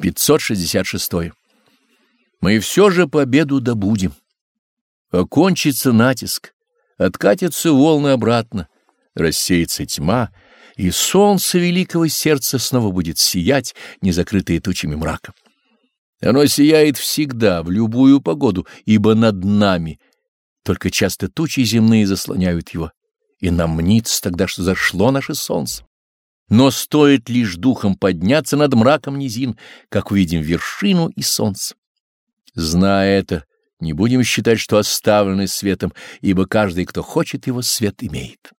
566. Мы все же победу добудем. Окончится натиск, откатятся волны обратно, рассеется тьма, и солнце великого сердца снова будет сиять, не закрытое тучами мрака. Оно сияет всегда, в любую погоду, ибо над нами, только часто тучи земные заслоняют его, и нам мнится тогда, что зашло наше солнце. Но стоит лишь духом подняться над мраком низин, как увидим вершину и солнце. Зная это, не будем считать, что оставлены светом, ибо каждый, кто хочет его, свет имеет.